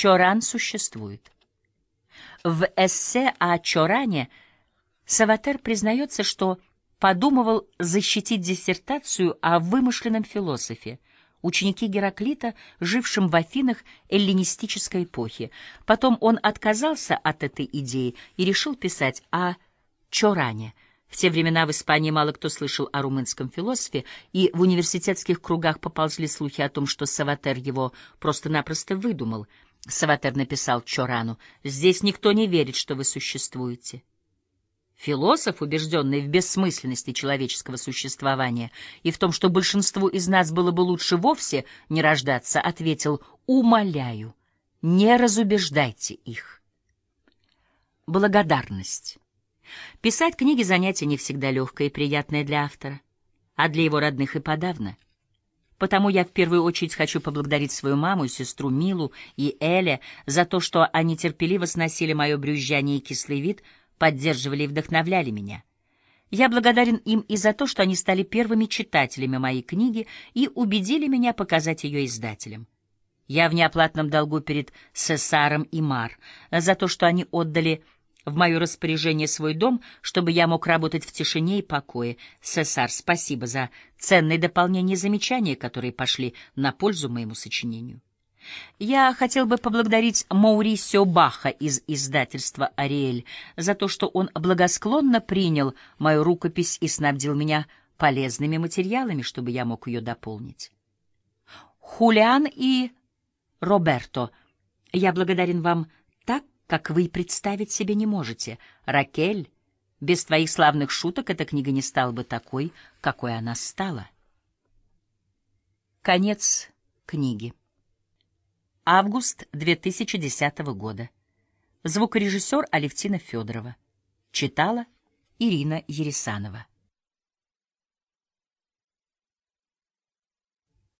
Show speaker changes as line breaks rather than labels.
Чоран существует. В эссе о Чоране Саватер признается, что подумывал защитить диссертацию о вымышленном философе, ученике Гераклита, жившем в Афинах эллинистической эпохи. Потом он отказался от этой идеи и решил писать о Чоране. В те времена в Испании мало кто слышал о румынском философе, и в университетских кругах поползли слухи о том, что Саватер его просто-напросто выдумал. Саватер написал Чорану, «Здесь никто не верит, что вы существуете». Философ, убежденный в бессмысленности человеческого существования и в том, что большинству из нас было бы лучше вовсе не рождаться, ответил «Умоляю, не разубеждайте их». Благодарность. Писать книги — занятие не всегда легкое и приятное для автора, а для его родных и подавно. Потому я в первую очередь хочу поблагодарить свою маму сестру Милу и Эля за то, что они терпеливо сносили мое брюзжание и кислый вид — поддерживали и вдохновляли меня. Я благодарен им и за то, что они стали первыми читателями моей книги и убедили меня показать ее издателям. Я в неоплатном долгу перед Сесаром и Мар за то, что они отдали в мое распоряжение свой дом, чтобы я мог работать в тишине и покое. Сесар, спасибо за ценные дополнения и замечания, которые пошли на пользу моему сочинению. Я хотел бы поблагодарить Маурисио Баха из издательства «Ариэль» за то, что он благосклонно принял мою рукопись и снабдил меня полезными материалами, чтобы я мог ее дополнить. Хулиан и Роберто, я благодарен вам как вы представить себе не можете. Ракель, без твоих славных шуток эта книга не стала бы такой, какой она стала. Конец книги. Август 2010 года. Звукорежиссер Алевтина Федорова. Читала Ирина Ересанова.